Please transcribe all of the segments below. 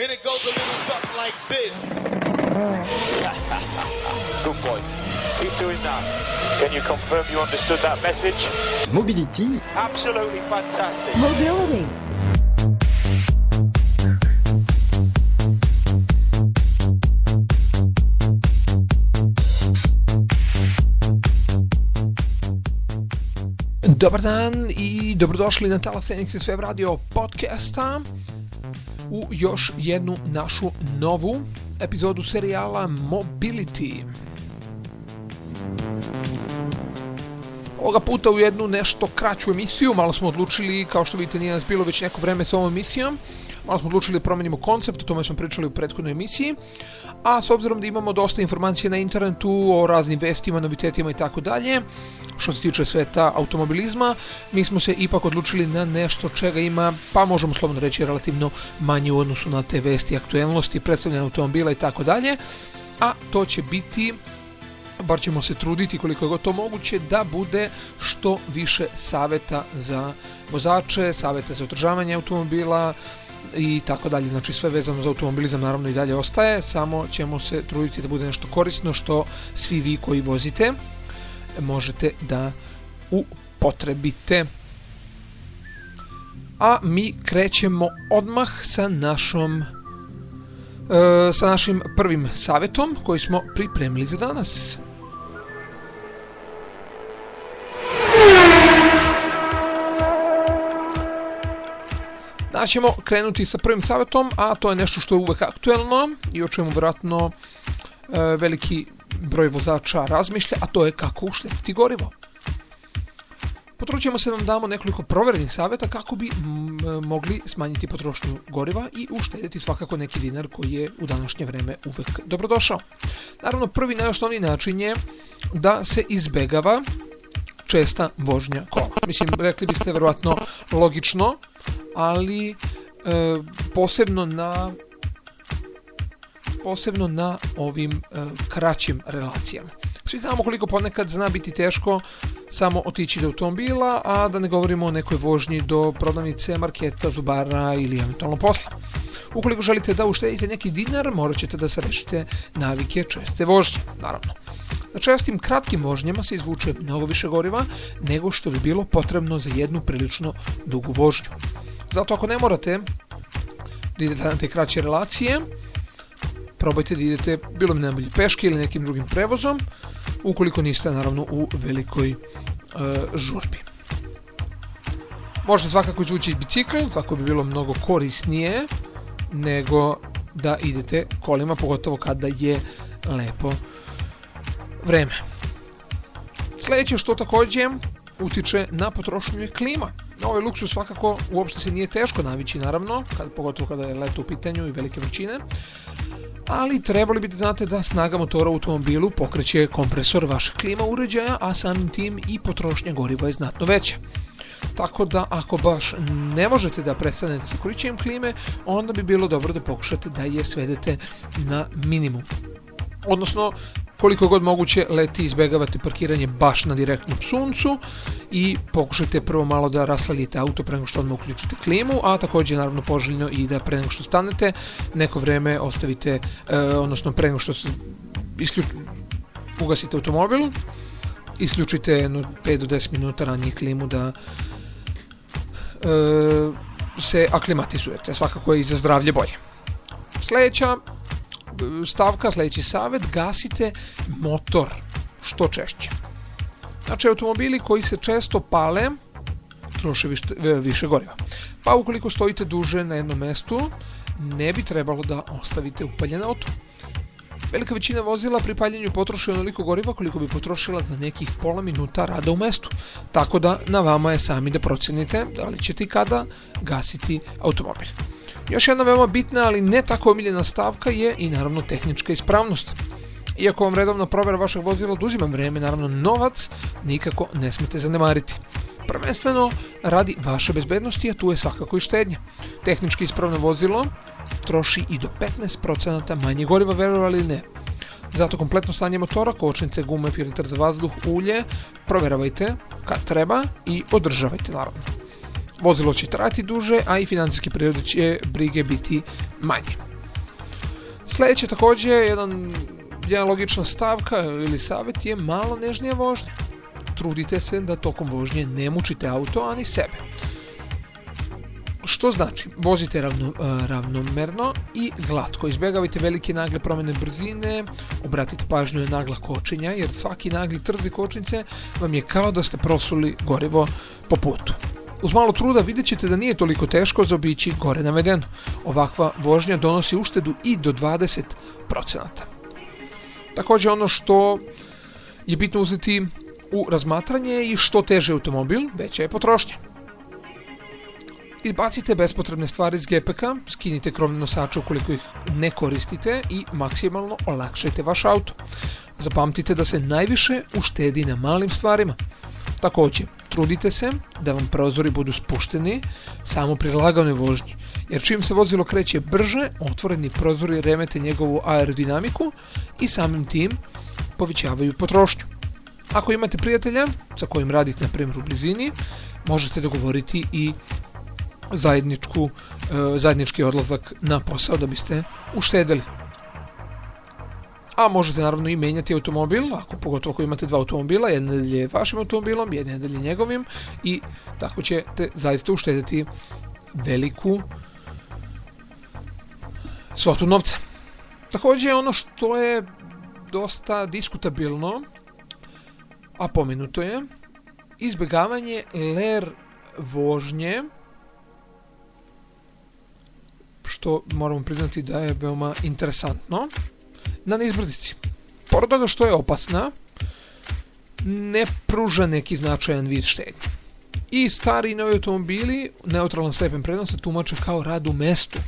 And it goes a little something like this. Good boy. Keep doing that. Can you confirm you understood that message? Mobility, Absolutely fantastic. Mobility. Dobar dan i dobrodošli na Tala Fenix Sve Radio podcasta u još jednu našu novu epizodu serijala Mobility. Ovoga puta u jednu nešto kraću emisiju, malo smo odlučili, kao što vidite nije nas bilo već neko vreme sa ovom emisijom, malo smo odlučili da promenimo koncept, o tome smo pričali u prethodnoj emisiji, a s obzirom da imamo dosta informacije na internetu o raznim vestima, novitetima i tako dalje, što se tiče sveta automobilizma, mi smo se ipak odlučili na nešto čega ima, pa možemo slobodno reći, relativno manje u odnosu na te vesti, aktuelnosti, predstavljanja automobila i tako dalje, a to će biti bar ćemo se truditi koliko je to moguće da bude što više saveta za vozače, saveta za održavanje automobila i tako dalje. Znači sve vezano za automobilizam naravno i dalje ostaje, samo ćemo se truditi da bude nešto korisno što svi vi koji vozite možete da upotrebite. A mi krećemo odmah sa našom e, sa našim prvim savjetom koji smo pripremili za danas. Danas ćemo krenuti sa prvim savjetom, a to je nešto što je uvek aktuelno i o čemu vjerojatno e, veliki broj vozača razmišlja, a to je kako uštediti gorivo. Potrudit se da vam damo nekoliko proverenih savjeta kako bi mogli smanjiti potrošnju goriva i uštediti svakako neki dinar koji je u današnje vreme uvek dobrodošao. Naravno, prvi najosnovniji način je da se izbegava česta vožnja kola. Mislim, rekli biste verovatno logično, ali e, posebno na posebno na ovim e, kraćim relacijama. Svi znamo koliko ponekad zna biti teško samo otići do automobila, a da ne govorimo o nekoj vožnji do prodavnice, marketa, zubara ili eventualno posla. Ukoliko želite da uštedite neki dinar, morat ćete da se rešite navike česte vožnje, naravno. Na čestim kratkim vožnjama se izvuče mnogo više goriva nego što bi bilo potrebno za jednu prilično dugu vožnju. Zato ako ne morate da idete na te kraće relacije, probajte da idete bilo najbolje peške ili nekim drugim prevozom, ukoliko niste naravno u velikoj e, žurbi. Možete svakako izvući i bicikl, tako bi bilo mnogo korisnije nego da idete kolima, pogotovo kada je lepo vreme. Sledeće što takođe utiče na potrošnju je klima. Ovaj luksus svakako uopšte se nije teško navići naravno, kad, pogotovo kada je leto u pitanju i velike vrućine, ali trebali bi da znate da snaga motora u automobilu pokreće kompresor vašeg klima uređaja, a samim tim i potrošnja goriva je znatno veća. Tako da ako baš ne možete da prestanete sa korišćenjem klime, onda bi bilo dobro da pokušate da je svedete na minimum. Odnosno, koliko god moguće leti izbegavate parkiranje baš na direktnom suncu i pokušajte prvo malo da rasladite auto pre nego što odmah uključite klimu, a takođe naravno poželjno i da pre nego što stanete neko vreme ostavite, e, odnosno pre nego što se isključ... ugasite automobil, isključite jedno 5 do 10 minuta ranije klimu da e, se aklimatizujete, svakako je i za zdravlje bolje. Sledeća stavka, sledeći savet, gasite motor što češće. Znači, automobili koji se često pale troše više, više goriva. Pa ukoliko stojite duže na jednom mestu, ne bi trebalo da ostavite upaljen auto. Velika većina vozila pri paljenju potroši onoliko goriva koliko bi potrošila za nekih pola minuta rada u mestu. Tako da na vama je sami da procenite da li ćete i kada gasiti automobil. Još jedna veoma bitna, ali ne tako omiljena stavka je i naravno tehnička ispravnost. Iako vam redovna provera vašeg vozila oduzima vreme, naravno novac nikako ne smete zanemariti. Prvenstveno radi vaše bezbednosti, a tu je svakako i štednja. Tehnički ispravno vozilo troši i do 15% manje goriva, verovali ili ne. Zato kompletno stanje motora, kočnice, gume, filtr za vazduh, ulje, proveravajte kad treba i održavajte naravno. Vozilo će trati duže, a i financijske prirode će brige biti manje. Sljedeće također jedan, jedna logična stavka ili savjet je malo nežnija vožnja. Trudite se da tokom vožnje ne mučite auto, ani sebe. Što znači? Vozite ravno, e, ravnomerno i glatko. Izbjegavajte velike nagle promjene brzine, obratite pažnju na nagla kočenja, jer svaki nagli trzi kočnice vam je kao da ste prosuli gorivo po putu. Uz malo truda vidjet ćete da nije toliko teško zaobići gore navedeno. Ovakva vožnja donosi uštedu i do 20%. Također ono što je bitno uzeti u razmatranje i što teže automobil, veća je potrošnja. Izbacite bespotrebne stvari iz GPK, skinite krovne nosače ukoliko ih ne koristite i maksimalno olakšajte vaš auto. Zapamtite da se najviše uštedi na malim stvarima. Također, trudite se da vam prozori budu spušteni samo pri laganoj vožnji, jer čim se vozilo kreće brže, otvoreni prozori remete njegovu aerodinamiku i samim tim povećavaju potrošnju. Ako imate prijatelja sa kojim radite na primjer u blizini, možete dogovoriti i zajedničku, e, zajednički odlazak na posao da biste uštedili. A možete naravno i menjati automobil, ako pogotovo ako imate dva automobila, jedna nedelje vašim automobilom, jedna nedelje njegovim i tako ćete zaista uštediti veliku svotu novca. Također ono što je dosta diskutabilno, a pomenuto je, izbjegavanje ler vožnje što moramo priznati da je veoma interesantno, na nizbrdici. Pored toga što je opasna, ne pruža neki značajan vid štednje. I stari i novi automobili neutralan stepen prednosti tumače kao rad u mestu,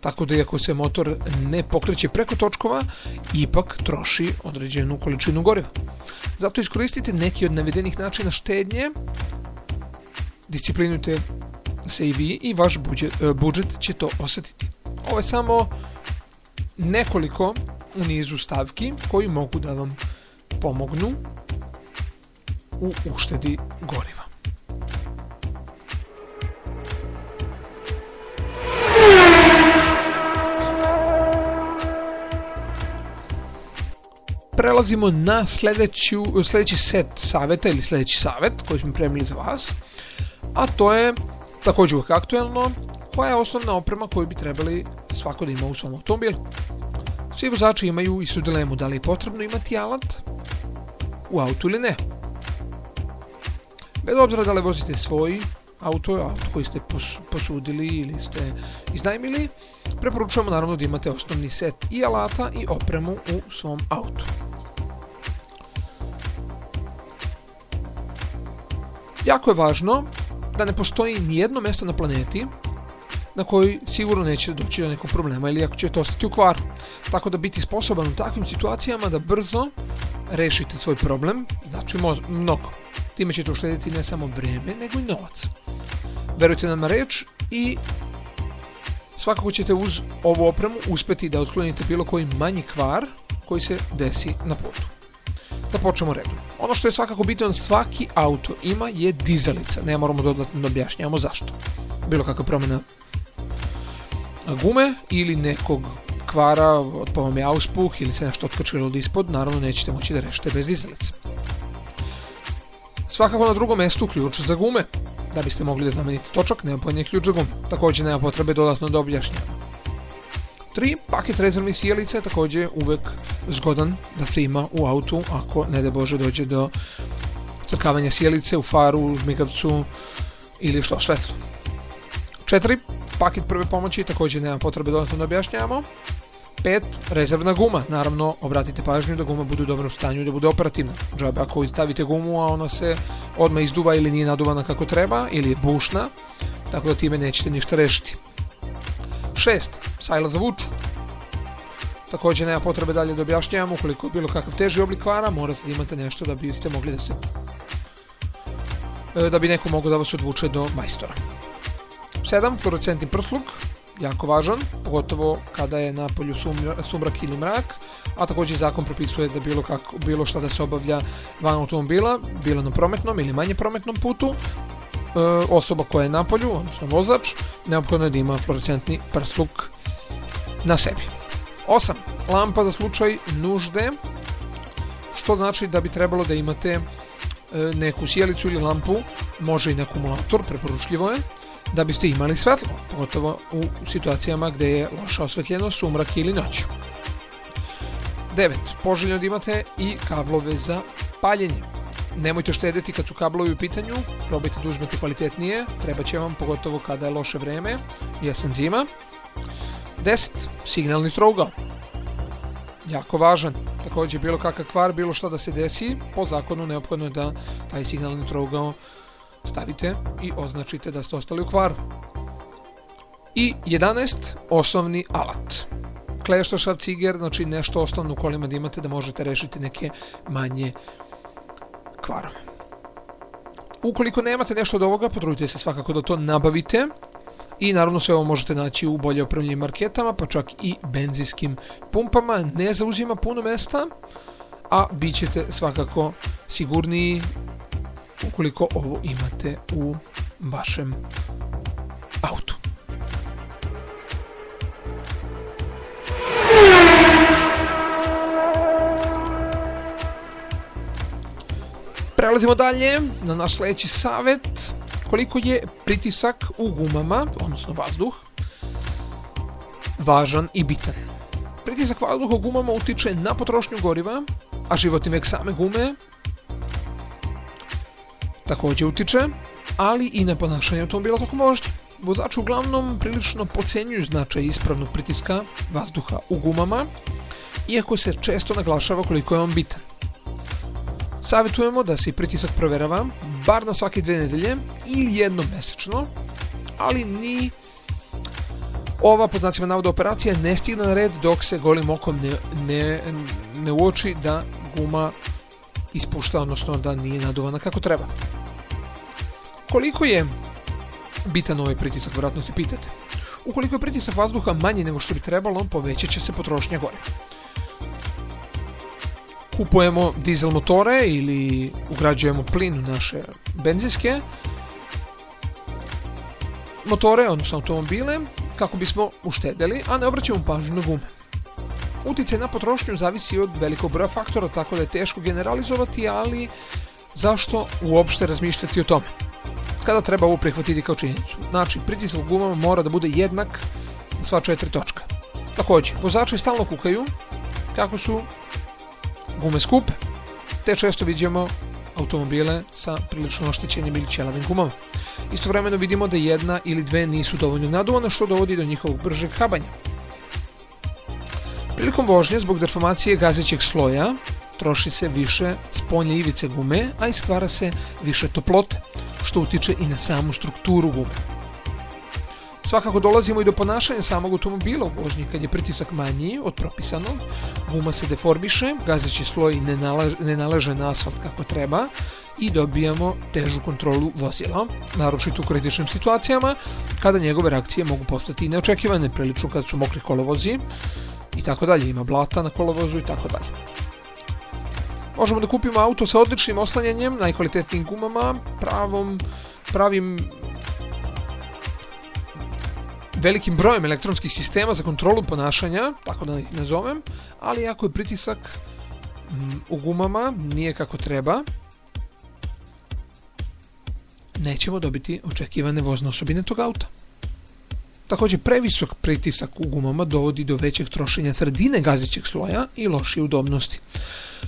tako da iako se motor ne pokreće preko točkova, ipak troši određenu količinu goriva. Zato iskoristite neki od navedenih načina štednje, disciplinujte se i vi i vaš budžet, e, će to osjetiti. Ovo je samo nekoliko u nizu stavki koji mogu da vam pomognu u uštedi goriva. Prelazimo na sljedeći set savjeta ili sljedeći savjet koji smo premili za vas, a to je također uvijek aktuelno, koja je osnovna oprema koju bi trebali svako da ima u svom automobilu. Svi vozači imaju istu dilemu da li je potrebno imati alat u autu ili ne. Bez obzira da li vozite svoj auto, auto koji ste posudili ili ste iznajmili, preporučujemo naravno da imate osnovni set i alata i opremu u svom autu. Jako je važno da ne postoji nijedno mjesto na planeti na koji sigurno neće doći do nekog problema ili ako ćete ostati u kvaru. Tako da biti sposoban u takvim situacijama da brzo rešite svoj problem, znači mnogo. Time ćete uštediti ne samo vrijeme, nego i novac. Verujte nam na reč i svakako ćete uz ovu opremu uspjeti da otklonite bilo koji manji kvar koji se desi na putu. Da počnemo redom. Ono što je svakako bitno svaki auto ima je dizelica. Ne moramo dodatno da objašnjavamo zašto. Bilo kakva promjena gume ili nekog kvara, otpao vam je auspuh ili se nešto otkačilo od ispod, naravno nećete moći da rešite bez dizalice. Svakako na drugom mjestu ključ za gume. Da biste mogli da znamenite točak, neophodnije ključ za gume. Također nema potrebe dodatno da objašnjamo. 3. Paket rezervnih sjelica je također uvek zgodan da se ima u autu ako ne da Bože dođe do crkavanja sjelice u faru, u žmigavcu ili što svetlo. 4 paket prve pomoći, također nema potrebe dodatno da objašnjavamo. 5. Rezervna guma. Naravno, obratite pažnju da guma bude u dobrom stanju i da bude operativna. Džabe ako stavite gumu, a ona se odmah izduva ili nije naduvana kako treba, ili je bušna, tako da time nećete ništa rešiti. 6. Sajla za vuču. Također nema potrebe dalje da objašnjavamo, ukoliko je bilo kakav teži oblik kvara, morate da imate nešto da biste mogli da se da bi neko mogao da vas odvuče do majstora. 7. Fluorescentni prsluk, jako važan, pogotovo kada je na polju sumrak ili mrak, a također zakon propisuje da bilo, kako, bilo šta da se obavlja van automobila, bilo na prometnom ili manje prometnom putu, osoba koja je na polju, odnosno vozač, neophodno je da ima fluorescentni prsluk na sebi. 8. Lampa za slučaj nužde, što znači da bi trebalo da imate e, neku sjelicu ili lampu, može i na akumulator, preporučljivo je, da biste imali svetlo, pogotovo u situacijama gde je loša osvetljenost, sumrak ili noć. 9. Poželjno da imate i kablove za paljenje. Nemojte štediti kad su kablovi u pitanju, probajte da uzmete kvalitetnije, treba će vam pogotovo kada je loše vreme, jesen zima. 10. Signalni trougao. Jako važan. Takođe, bilo kakav kvar, bilo šta da se desi, po zakonu neophodno je da taj signalni trougao stavite i označite da ste ostali u kvaru. I 11. Osnovni alat. Kleštošar, ciger, znači nešto osnovno u kolima da imate da možete rešiti neke manje kvarove. Ukoliko nemate nešto od ovoga, potrudite se svakako da to nabavite i naravno sve ovo možete naći u bolje opremljenim marketama, pa čak i benzinskim pumpama. Ne zauzima puno mesta, a bit ćete svakako sigurniji ukoliko ovo imate u vašem autu. Prelazimo dalje na naš sledeći savet. Koliko je pritisak u gumama, odnosno vazduh, važan i bitan. Pritisak vazduha u gumama utiče na potrošnju goriva, a životni vek same gume takođe utiče, ali i na ponašanje automobila tokom vožnje. Vozači uglavnom prilično pocenjuju značaj ispravnog pritiska vazduha u gumama, iako se često naglašava koliko je on bitan. Savetujemo da se pritisak proverava bar na svake dve nedelje ili jednom mesečno, ali ni ova po znacima navoda operacija ne stigne na red dok se golim okom ne, ne, ne uoči da guma ispušta, odnosno da nije naduvana kako treba. Koliko je bitan ovaj pritisak, vjerojatno se pitate. Ukoliko je pritisak vazduha manji nego što bi trebalo, povećat će se potrošnja goriva. Kupujemo dizel motore ili ugrađujemo plin u naše benzinske motore, odnosno automobile, kako bismo uštedeli, a ne obraćamo pažnju na gume. Uticaj na potrošnju zavisi od velikog broja faktora, tako da je teško generalizovati, ali zašto uopšte razmišljati o tome? Kada treba ovo prihvatiti kao činjenicu? Znači, pritisak u gumama mora da bude jednak na sva četiri točka. Takođe, vozači stalno kukaju kako su gume skupe, te često vidimo automobile sa prilično oštećenim ili ćelavim gumama. Istovremeno vidimo da jedna ili dve nisu dovoljno naduvane što dovodi do njihovog bržeg habanja. Prilikom vožnje zbog deformacije gazećeg sloja troši se više spolnje ivice gume, a i stvara se više toplote, što utiče i na samu strukturu gume. Svakako dolazimo i do ponašanja samog automobila u vožnji kad je pritisak manji od propisanog, guma se deformiše, gazeći sloj ne, nalaže, ne na asfalt kako treba i dobijamo težu kontrolu vozila, naročito u kritičnim situacijama kada njegove reakcije mogu postati neočekivane prilično kad su mokri kolovozi i tako dalje, ima blata na kolovozu i tako dalje. Možemo da kupimo auto sa odličnim oslanjanjem, najkvalitetnijim gumama, pravom, pravim velikim brojem elektronskih sistema za kontrolu ponašanja, tako da ih nazovem, ali ako je pritisak mm, u gumama nije kako treba, nećemo dobiti očekivane vozne osobine tog auta. Takođe, previsok pritisak u gumama dovodi do većeg trošenja sredine gazećeg sloja i lošije udobnosti.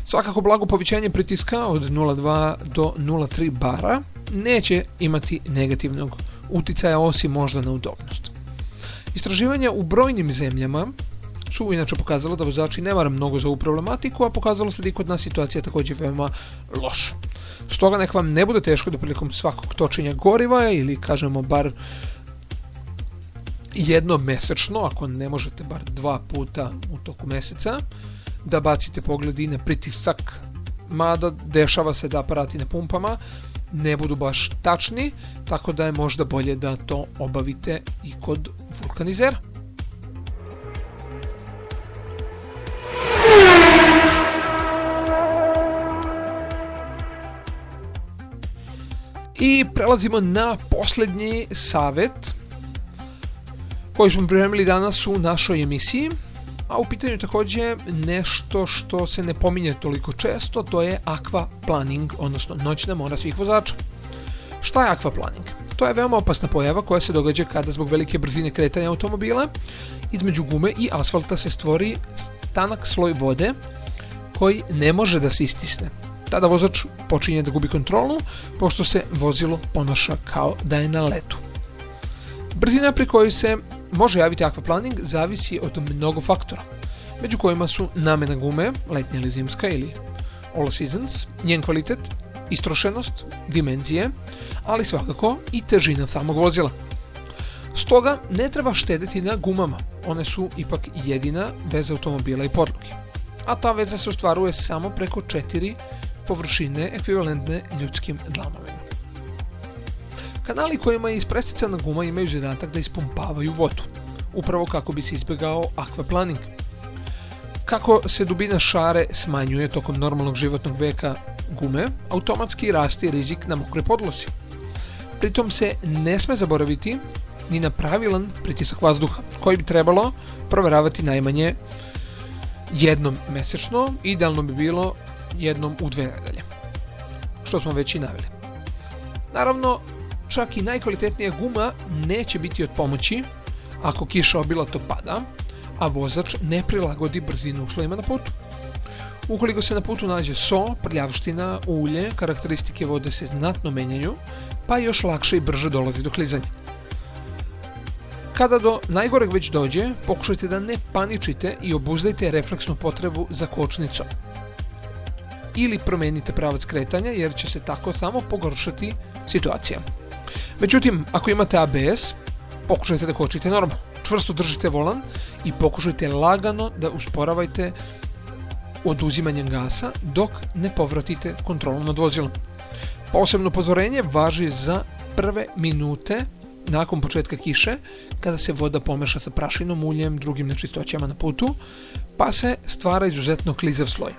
Svakako blago povećanje pritiska od 0,2 do 0,3 bara neće imati negativnog uticaja osim možda na udobnost. Istraživanja u brojnim zemljama su inače pokazalo da vozači ne mara mnogo za ovu problematiku, a pokazalo se da i kod nas situacija takođe veoma loša. Stoga nek vam ne bude teško da prilikom svakog točenja goriva ili kažemo bar jednom mesečno, ako ne možete bar dva puta u toku meseca, da bacite pogled i na pritisak, mada dešava se da aparati na pumpama ne budu baš tačni, tako da je možda bolje da to obavite i kod vulkanizera. I prelazimo na posljednji savet koji smo pripremili danas u našoj emisiji. A u pitanju također nešto što se ne pominje toliko često, to je aquaplaning, odnosno noćna mora svih vozača. Šta je aquaplaning? To je veoma opasna pojava koja se događa kada zbog velike brzine kretanja automobila između gume i asfalta se stvori tanak sloj vode koji ne može da se istisne. Tada vozač počinje da gubi kontrolu pošto se vozilo ponaša kao da je na letu. Brzina pri kojoj se može javiti aquaplaning zavisi od mnogo faktora, među kojima su namena gume, letnja ili zimska ili all seasons, njen kvalitet, istrošenost, dimenzije, ali svakako i težina samog vozila. Stoga ne treba štediti na gumama, one su ipak jedina veza automobila i podloge. A ta veza se ostvaruje samo preko četiri površine ekvivalentne ljudskim dlanovima. Kanali kojima je ispresicana guma imaju zadatak da ispumpavaju vodu, upravo kako bi se izbjegao aquaplaning. Kako se dubina šare smanjuje tokom normalnog životnog veka gume, automatski rasti rizik na mokre podlozi. Pritom se ne sme zaboraviti ni na pravilan pritisak vazduha, koji bi trebalo provjeravati najmanje jednom mesečno, idealno bi bilo jednom u dve nedelje, što smo već i naveli. Naravno, čak i najkvalitetnija guma neće biti od pomoći ako kiša obilato pada, a vozač ne prilagodi brzinu uslovima na putu. Ukoliko se na putu nađe so, prljavština, ulje, karakteristike vode se znatno menjaju, pa još lakše i brže dolazi do klizanja. Kada do najgoreg već dođe, pokušajte da ne paničite i obuzdajte refleksnu potrebu za kočnicom. Ili promijenite pravac kretanja jer će se tako samo pogoršati situacija. Međutim, ako imate ABS, pokušajte da kočite normalno. Čvrsto držite volan i pokušajte lagano da usporavajte oduzimanjem gasa dok ne povratite kontrolu nad vozilom. Posebno upozorenje važi za prve minute nakon početka kiše, kada se voda pomeša sa prašinom, uljem, drugim nečistoćama na putu, pa se stvara izuzetno klizav sloj.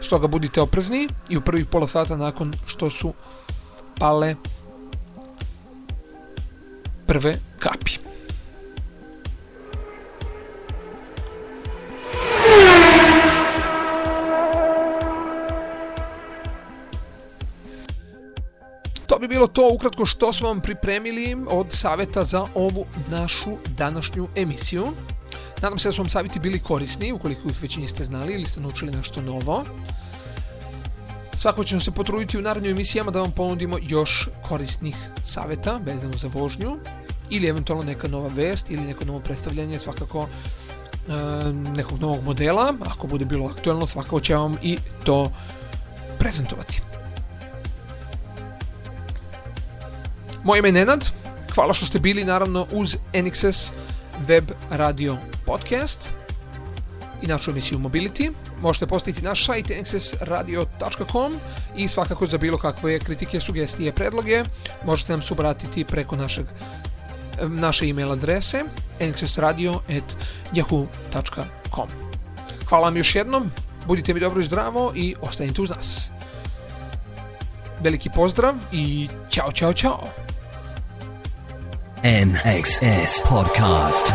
Stoga budite oprezni i u prvih pola sata nakon što su pale prve kapi. To bi bilo to ukratko što smo vam pripremili od savjeta za ovu našu današnju emisiju. Nadam se da su vam savjeti bili korisni, ukoliko ih već niste znali ili ste naučili nešto novo. Svako ćemo se potruditi u narednim emisijama da vam ponudimo još korisnih savjeta vezano za vožnju ili eventualno neka nova vest ili neko novo predstavljanje svakako e, nekog novog modela. Ako bude bilo aktualno svakako će vam i to prezentovati. Moje ime je Nenad, hvala što ste bili naravno uz NXS Web Radio Podcast i našu emisiju Mobility. Možete postaviti naš sajt nxsradio.com i svakako za bilo kakve kritike, sugestije, predloge možete nam se obratiti preko našeg naše email adrese nxsradio.yahoo.com Hvala vam još jednom, budite mi dobro i zdravo i ostanite uz nas. Veliki pozdrav i čao, čao, čao. NXS Podcast.